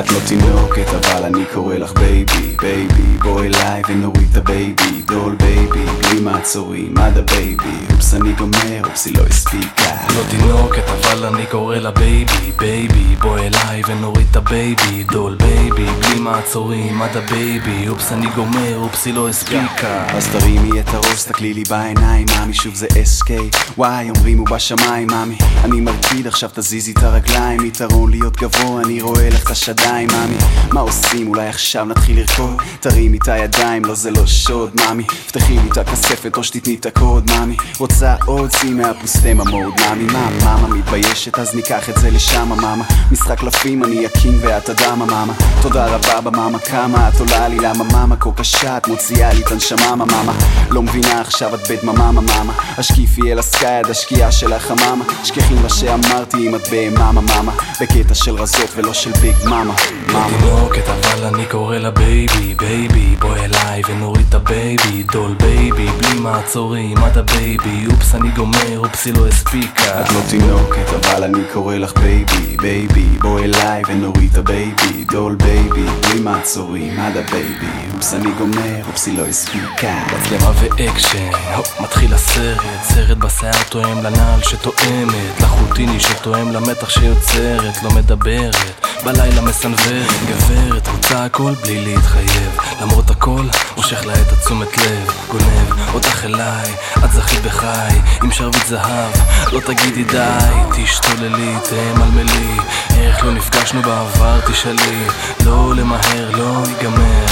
את לא תינוקת אבל אני קורא לך baby baby בוא אליי ונוריד את ה baby doll baby בלי מעצורים עד ה baby oops אני גומר אופס היא לא הספיקה. לא תינוקת אבל אני קורא לה baby baby בוא אליי ונוריד את ה baby doll baby בלי מעצורים עד ה baby oops אני גומר אופס היא לא הספיקה. אז תרימי את הראש, תסתכלי לי בעיניים, מאמי שוב זה SK וואי, אומרים הוא בשמיים, מאמי. אני מרקיד, עכשיו תזיזי את הרגליים. יתרון להיות גבוה, אני רואה לך את השדיים, מאמי. מה עושים? אולי עכשיו נתחיל לרקוד? תרימי את הידיים, לא זה לא שוד, מאמי. פתחי לי את הכספת או שתתני את הקוד, מאמי. רוצה עוד? צאי מהפוסטם המוד, מאמי. מה, מאמה מתביישת? אז ניקח את זה לשם, מאמה משחק קלפים, אני הקינג ואת הדמה, מאמה תודה רבה במאמה, כמה את עולה לי, למה מאמה כה קשה? את מוציאה לי את הנשמה, מאמה לא מבינה עכשיו את בדממה, מאמה השקיפי אל ה sky עד השקיעה של החממה שכחי מה שאמרתי אם את בהמה, מאמה בקטע של רזות ולא של big mama, מאמה תינוקת אבל אני קורא לה baby baby בוא אליי ונוריד את ה baby doll baby בלי מעצורים עד ה baby oops אני גומר אופס היא לא הספיקה. את לא תינוקת, אבל אני קורא לך baby, baby בוא אליי ונוריד את ה baby doll baby, בלי מעצורים עד ה baby אופס אני גומר, אופס היא לא הספיקה. מצלמה ואקשן, הופ, מתחיל הסרט. סרט בשיער תואם לנעל שתואמת לחוטיני שתואם למתח שיוצרת לא מדברת, בלילה מסנוורת גברת, רוצה הכל בלי להתחייב. למרות הכל, מושך לה את התשומת לב. גונב אותך אליי, את זכית בחי עם שרביט זהב, לא תגידי די תשתוללי, תמלמלי איך לא נפגשנו בעבר, תשאלי. לא למהר, לא ייגמר.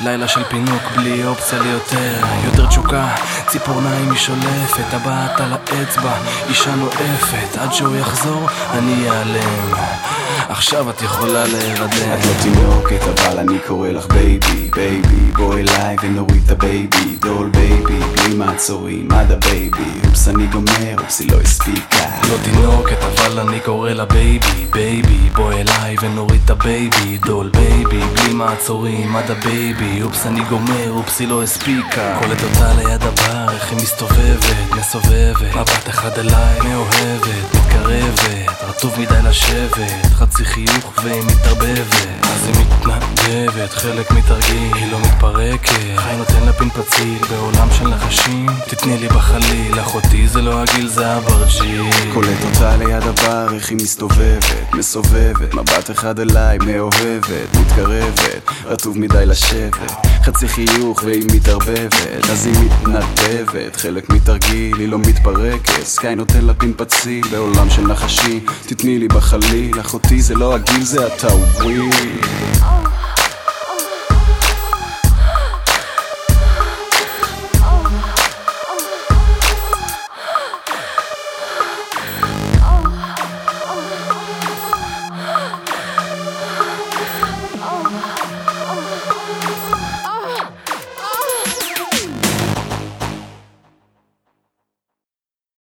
לילה של פינוק בלי אופציה ליותר. יותר תשוקה, ציפורניים היא שולפת. הבת על האצבע, אישה נואפת. עד שהוא יחזור, אני אעלם עכשיו את יכולה להירדם. את לא תינוקת, אבל אני קורא לך baby, baby בוא אליי ונוריד את ה baby doll baby, בלי מעצורים עד ה baby oops אני גומר, אופס היא לא הספיקה. לא תינוקת אבל אני קורא לה בייבי בייבי בוא אליי ונוריד את הבייבי דול בייבי בלי מעצורים עד הבייבי אופס אני גומר אופס היא לא הספיקה. קולט אותה ליד הבר איך היא מסתובבת מסובבת. מבט אחד אליי מאוהבת מתקרבת רטוב מדי לשבת חצי חיוך והיא מתערבבת. אז היא מתנדבת חלק מתרגיל היא לא מתפרקת נותן לה פין פציל בעולם של נחשים. תתני לי בחליל אחותי זה לא הגיל זה הברג'י קולט אותה ליד הבר, איך היא מסתובבת, מסובבת, מבט אחד אליי, מאוהבת, מתקרבת, רטוב מדי לשבת, חצי חיוך והיא מתערבבת, אז היא מתנדבת, חלק מתרגיל, היא לא מתפרקת, סקאי נותן לה פין פציל, בעולם של נחשים, תתני לי בחליל, אחותי זה לא הגיל זה הטאוויל.